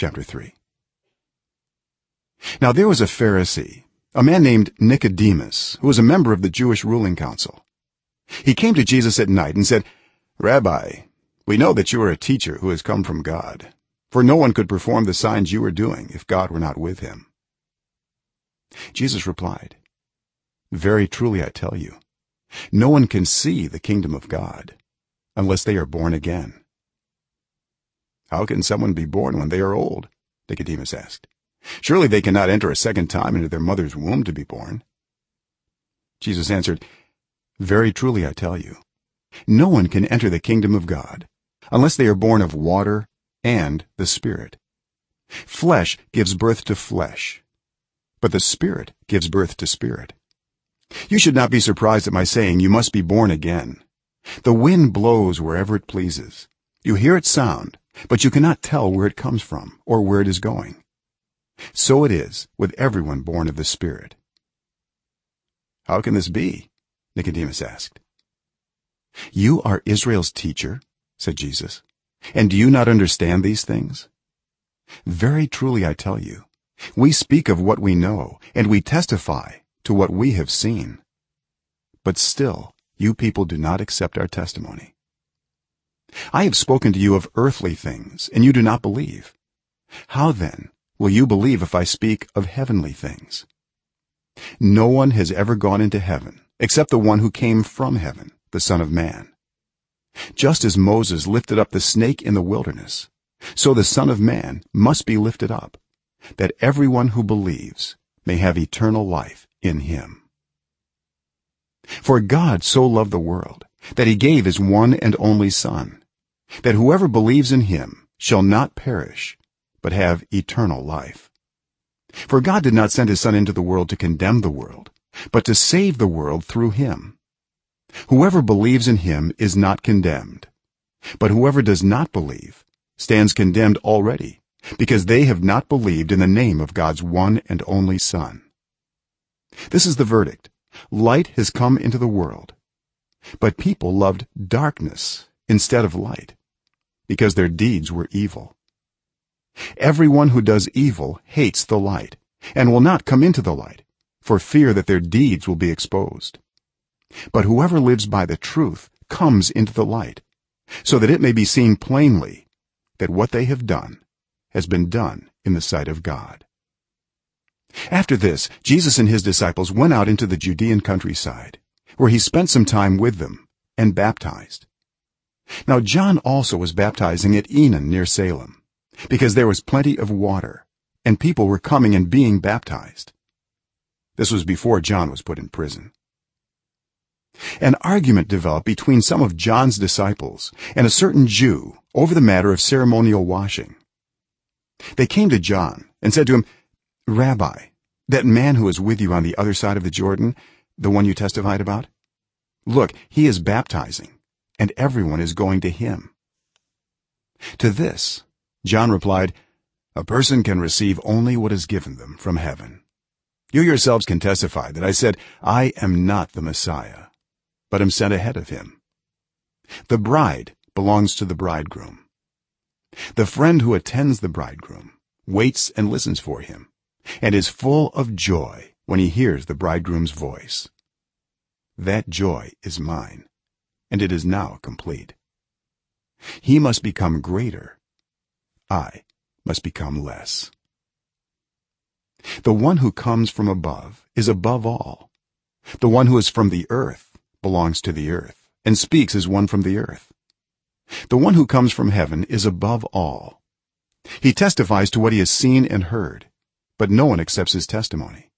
chapter 3 now there was a pharisee a man named nicodemus who was a member of the jewish ruling council. He came to jesus at night and said rabbi we know that you are a teacher who has come from god for no one could perform the signs you are doing if god were not with him. Jesus replied very truly i tell you no one can see the kingdom of god unless they are born again how can someone be born when they are old? Nicodemus asked. Surely they cannot enter a second time into their mother's womb to be born. Jesus answered very truly i tell you no one can enter the kingdom of god unless they are born of water and the spirit. Flesh gives birth to flesh but the spirit gives birth to spirit. You should not be surprised at my saying you must be born again. The wind blows wherever it pleases. You hear its sound but you cannot tell where it comes from or where it is going. So it is with everyone born of the spirit. How can this be? Nicodemus asked. You are israel's teacher said jesus and do you not understand these things? Very truly i tell you we speak of what we know and we testify to what we have seen. But still you people do not accept our testimony i have spoken to you of earthly things and you do not believe. How then will you believe if i speak of heavenly things? No one has ever gone into heaven except the one who came from heaven the son of man. Just as moses lifted up the snake in the wilderness so the son of man must be lifted up that everyone who believes may have eternal life in him. For god so loved the world that he gave his one and only son that whoever believes in him shall not perish but have eternal life. For god did not send his son into the world to condemn the world but to save the world through him. Whoever believes in him is not condemned but whoever does not believe stands condemned already because they have not believed in the name of god's one and only son. This is the verdict. Light has come into the world but people loved darkness instead of light because their deeds were evil. Everyone who does evil hates the light and will not come into the light for fear that their deeds will be exposed. But whoever lives by the truth comes into the light so that it may be seen plainly that what they have done has been done in the sight of god. After this jesus and his disciples went out into the judean countryside where he spent some time with them and baptized. Now john also was baptizing at aenon near salim because there was plenty of water and people were coming and being baptized. This was before john was put in prison. An argument developed between some of john's disciples and a certain jew over the matter of ceremonial washing. They came to john and said to him rabbi that man who is with you on the other side of the jordan the one you testified about? Look he is baptizing and everyone is going to him. To this john replied a person can receive only what is given them from heaven. You yourselves can testify that i said i am not the messiah but am sent ahead of him. The bride belongs to the bridegroom. The friend who attends the bridegroom waits and listens for him and is full of joy when he hears the bridegroom's voice. That joy is mine and it is now complete. He must become greater. I must become less. The one who comes from above is above all. The one who is from the earth belongs to the earth and speaks as one from the earth. The one who comes from heaven is above all. He testifies to what he has seen and heard but no one accepts his testimony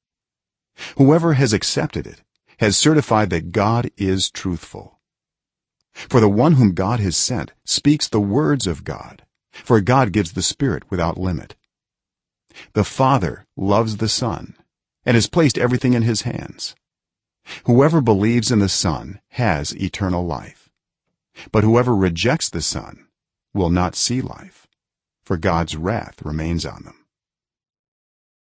whoever has accepted it has certified that god is truthful. For the one whom god has sent speaks the words of god for god gives the spirit without limit. The father loves the son and has placed everything in his hands. Whoever believes in the son has eternal life but whoever rejects the son will not see life for god's wrath remains on them